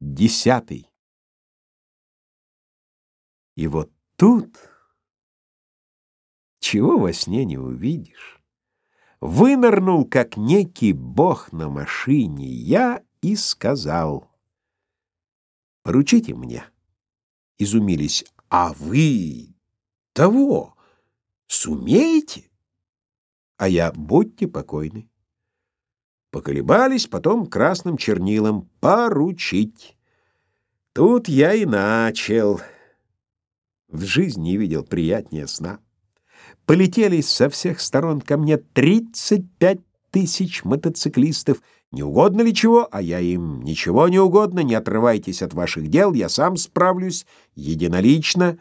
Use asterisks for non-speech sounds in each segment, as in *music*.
Десятый. И вот тут, чего во сне не увидишь, вынырнул, как некий бог на машине, я и сказал, «Поручите мне». Изумились, «А вы того сумеете?» А я, «Будьте покойны». Поколебались, потом красным чернилом поручить. Тут я и начал. В жизни не видел приятнее сна. Полетели со всех сторон ко мне тридцать пять тысяч мотоциклистов. Не угодно ли чего? А я им ничего не угодно, не отрывайтесь от ваших дел, я сам справлюсь, единолично.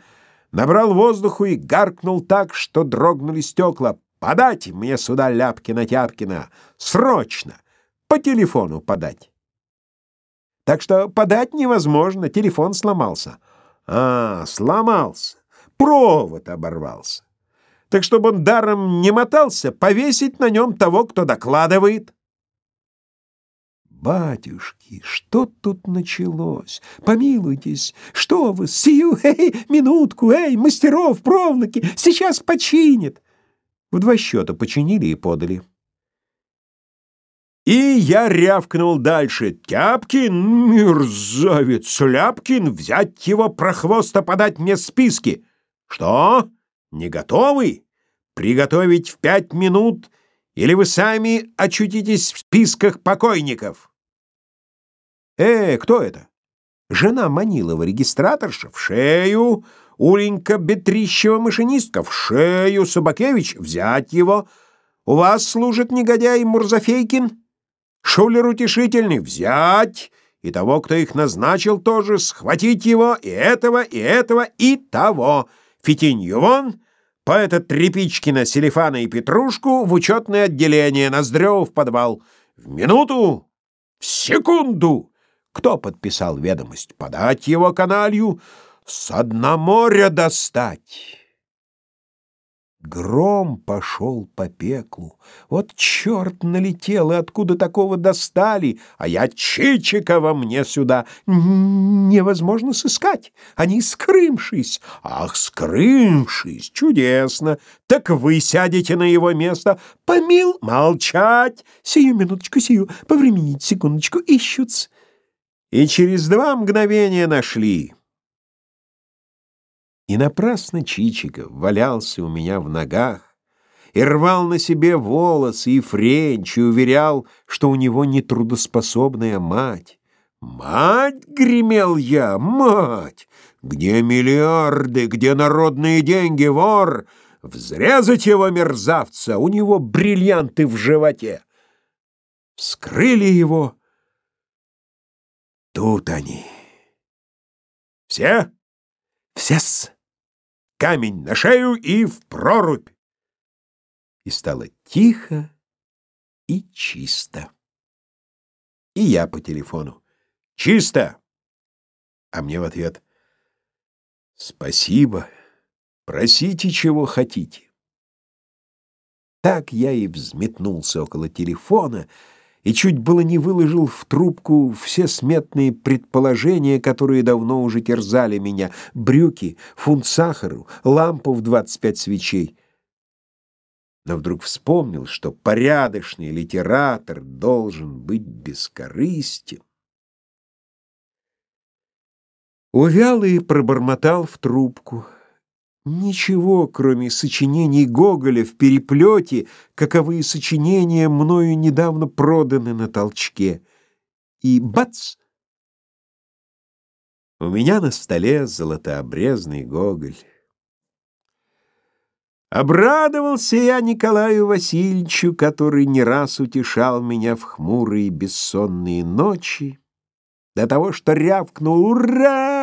Набрал воздуху и гаркнул так, что дрогнули стекла. Подать мне сюда Ляпкина-Тяпкина! Срочно! По телефону подать!» Так что подать невозможно, телефон сломался. А, сломался. Провод оборвался. Так чтобы он даром не мотался, повесить на нем того, кто докладывает. Батюшки, что тут началось? Помилуйтесь, что вы, сию, *laughs* эй, минутку, эй, мастеров, проволоки, сейчас починит. В два счета починили и подали. И я рявкнул дальше. «Тяпкин, мерзавец, Ляпкин, взять его прохвоста подать мне списки!» «Что? Не готовы? Приготовить в пять минут, или вы сами очутитесь в списках покойников?» «Э, кто это?» «Жена Манилова, регистраторша, в шею!» Уленька Бетрищева машинистка в шею, Собакевич, взять его. У вас служит негодяй Мурзафейкин? Шулер утешительный, взять. И того, кто их назначил, тоже схватить его, и этого, и этого, и того. Фитинью вон, поэта Трепичкина, Селифана и Петрушку в учетное отделение, Ноздрёва в подвал. В минуту, в секунду. Кто подписал ведомость? Подать его каналью — с дна моря достать. Гром пошел по пеклу. Вот черт налетел, и откуда такого достали? А я Чичикова мне сюда невозможно сыскать. Они скрымшись. Ах, скрымшись, чудесно. Так вы сядете на его место. Помил молчать. Сию минуточку, сию, повременить секундочку, ищутся. И через два мгновения нашли. И напрасно Чичиков валялся у меня в ногах и рвал на себе волосы и френч и уверял, что у него нетрудоспособная мать. «Мать!» — гремел я, «мать! Где миллиарды, где народные деньги, вор? Взрезать его, мерзавца! У него бриллианты в животе!» Вскрыли его. Тут они. «Все?» «Все-с!» Камень на шею и в прорубь. И стало тихо и чисто. И я по телефону. Чисто. А мне в ответ: Спасибо. Просите, чего хотите. Так я и взметнулся около телефона и чуть было не выложил в трубку все сметные предположения, которые давно уже терзали меня: брюки, фунт сахару, лампу в двадцать пять свечей. Но вдруг вспомнил, что порядочный литератор должен быть бескорыстен. Увял и пробормотал в трубку — Ничего, кроме сочинений Гоголя в переплете, каковые сочинения мною недавно проданы на толчке. И бац! У меня на столе золотообрезный Гоголь. Обрадовался я Николаю Васильевичу, который не раз утешал меня в хмурые бессонные ночи, до того, что рявкнул «Ура!»